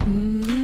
Mm-hmm.